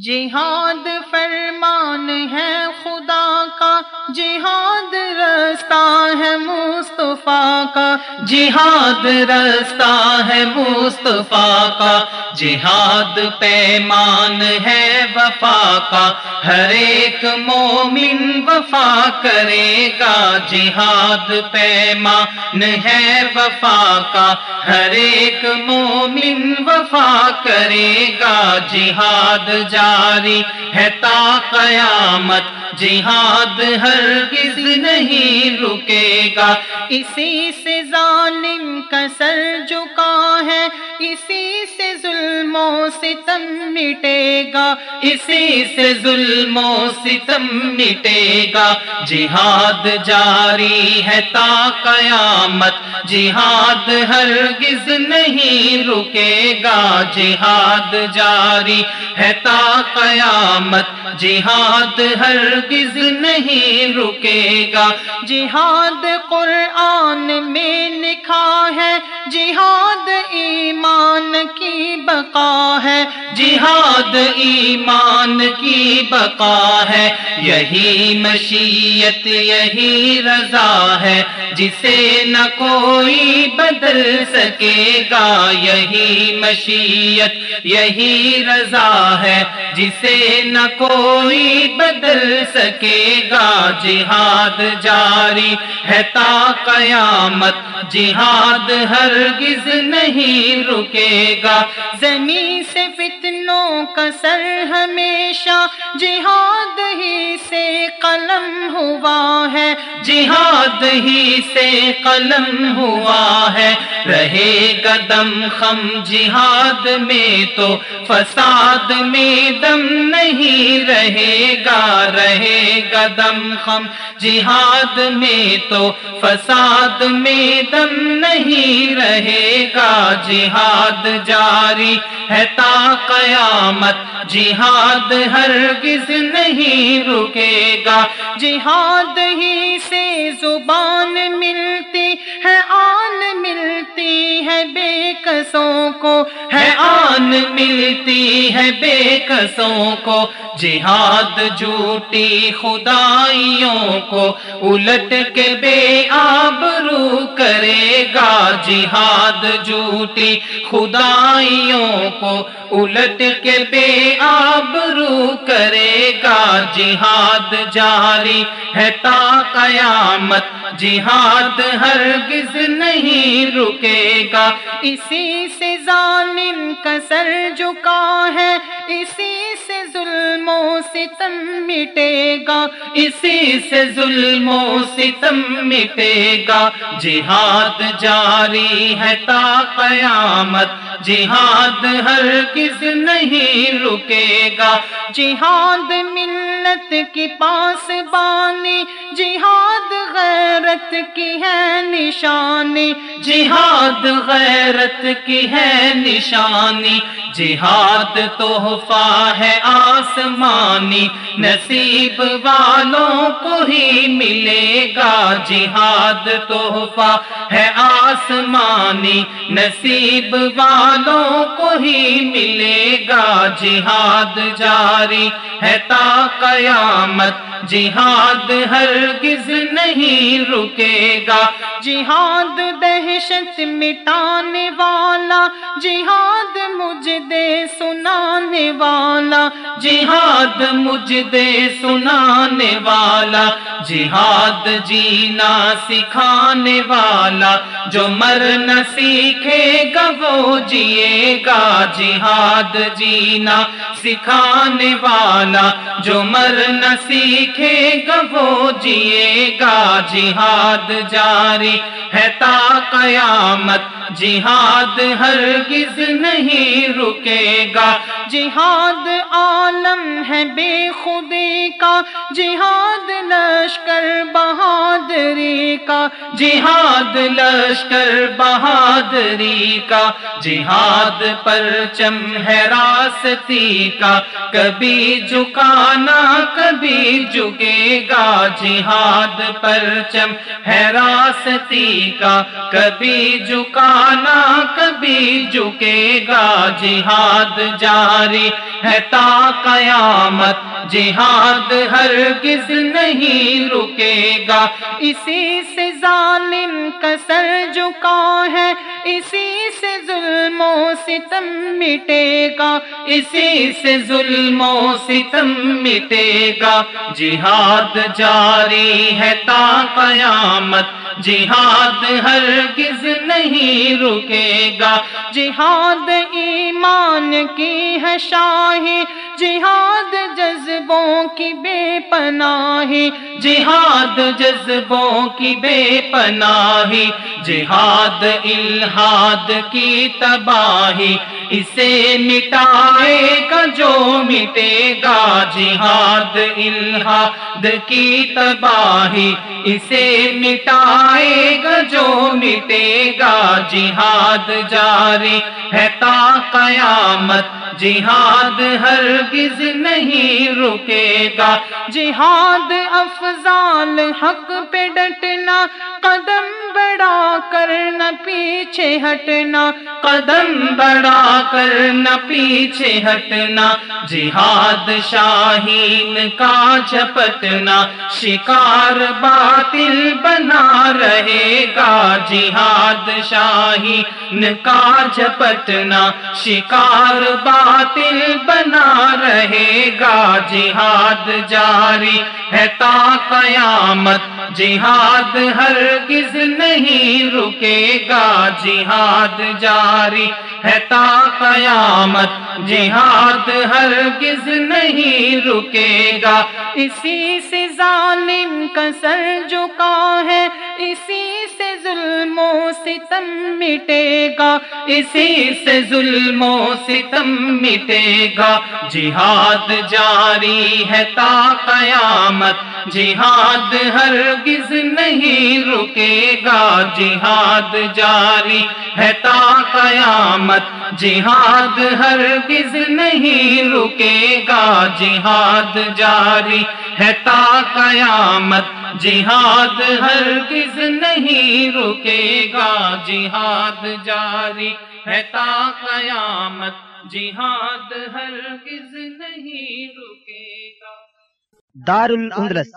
جہاد فرمان ہے خدا کا، جہاد رستہ ہے مصطفیٰ کا۔ جہاد رستہ ہے مصطفیٰ کا۔ جہاد پیمان ہے وفا کا، ہر ایک مومن وفا کرے گا۔ جہاد پیمان ہے وفا کا، ہر ایک مومن وفا کرے گا۔ جہاد جاری ہے تا قیامت، جہاد ہرگز نہیں رکے گا۔ اسی سے ظالم کا سر جھکا ہے، اسی ظلم و ستم مٹے گا اسی سے ظلم و ستم مٹے گا جہاد جاری ہے تا قیامت، جہاد ہرگز نہیں رکے گا جہاد جاری ہے تا قیامت، جہاد ہرگز نہیں رکے گا جہاد قرآن میں لکھا ہے، جہاد ایمان کی بقا ہے۔ جہاد ایمان کی بقا ہے، یہی مشیت، یہی رضا ہے۔ جسے نہ کوئی بدل سکے گا یہی مشیت، یہی رضا ہے۔ جسے نہ کوئی بدل سکے گا جہاد جاری ہے تا قیامت۔ جہاد ہرگز نہیں رکے گا۔ زمین سے فتنوں کا سر ہمیشہ جہاد ہی سے قلم ہوا ہے، جہاد ہی سے قلم ہوا ہے۔ رہے گا دم خم، جہاد میں تو فساد میں دم نہیں رہے گا رہے گا دم خم، جہاد میں تو فساد میں دم نہیں رہے گا، جہاد جاری ہے تا قیامت، جہاد ہرگز نہیں رکے گا۔ جہاد ہی سے زبان ملتی کسوں کو ہے آن ملتی ہے بے کسوں کو۔ جہاد جھوٹی خدائیوں کو الٹ کے بے آبرو کرے گا جہاد جھوٹی خدائیوں کو، الٹ کے بے آبرو کرے گا جہاد جاری ہے تا قیامت۔ جہاد ہرگز نہیں رکے گا۔ اسی سے ظالم کا سر جھکا ہے، اسی ظلم و ستم مٹے گا، اسی سے ظلم و ستم مٹے گا۔ جہاد جاری ہے تا قیامت، جہاد ہر کس نہیں رکے گا۔ جہاد ملت کی پاس بانی جہاد غیرت کی ہے نشانی، جہاد غیرت کی ہے نشانی۔ جہاد تحفہ ہے آسمانی، نصیب والوں کو ہی ملے گا۔ جہاد تحفہ ہے آسمانی، نصیب والوں کو ہی ملے گا۔ جہاد جاری ہے تا قیامت، جہاد ہرگز نہیں رکے گا۔ جہاد دہشت مٹانے والا، جہاد مجھ دے سنانے والا، جہاد مجھ دے سنانے والا، جہاد جینا سکھانے والا، جو مر نہ سیکھے گا وہ جیے گا۔ جہاد جینا سکھانے والا جو مر سیکھے گا وہ جیے گا جہاد جاری ہے تا قیامت۔ جہاد ہرگز نہیں رکے گا۔ جہاد عالم ہے بے خودی کا۔ جہاد لشکر بہادری کا۔ جہاد لشکر بہادری کا۔ جہاد پرچم ہے راستی کا۔ کبھی جھکانا کبھی جھکے گا جہاد پرچم ہے راستی کا کبھی جھکانا کبھی جھکے گا جہاد جاری ہے تا قیامت جہاد ہرگز نہیں رکے گا اسی سے ظالم کا سر جھکا ہے اسی سے ظلم و ستم مٹے گا اسی سے ظلم و ستم مٹے گا جہاد جاری ہے تا قیامت جہاد ہرگز نہیں رکے گا۔ جہاد ایمان کی ہے شاہی، جہاد جذبوں کی بے پناہی۔ جہاد جذبوں کی بے پناہی۔ جہاد الہاد کی تباہی۔ اسے مٹائے گا جو مٹے گا۔ جہاد الہاد کی تباہی اسے مٹائے گا جو مٹے گا۔ جہاد جاری ہے تا قیامت۔ جہاد ہرگز نہیں رکے گا۔ جہاد افضال حق پہ ڈٹنا۔ قدم بڑا کر نہ پیچھے ہٹنا۔ قدم بڑا کر نہ پیچھے ہٹنا۔ جہاد شاہین کا جھپٹنا۔ شکار باطل بنا رہے گا۔ جہاد شاہین کا جھپٹنا۔ شکار باطل بنا رہے گا۔ جہاد جاری ہے تا قیامت۔ جہاد ہرگز نہیں رکے گا جہاد جاری ہے تا قیامت۔ جہاد ہرگز نہیں رکے گا۔ اسی سے ظالم کا سر جھکا ہے۔ اسی سے ظلم و ستم مٹے گا۔ اسی سے ظلم و ستم مٹے گا۔ جہاد جاری ہے تا قیامت۔ جہاد ہرگز نہیں رکے گا۔ جہاد جاری ہے تا قیامت۔ جہاد ہرگز نہیں رکے گا۔ جہاد جاری ہے تا قیامت۔ جہاد ہرگز نہیں رکے گا۔ جہاد جاری ہے تا قیامت۔ جہاد ہرگز نہیں رکے گا۔ دار الاندلس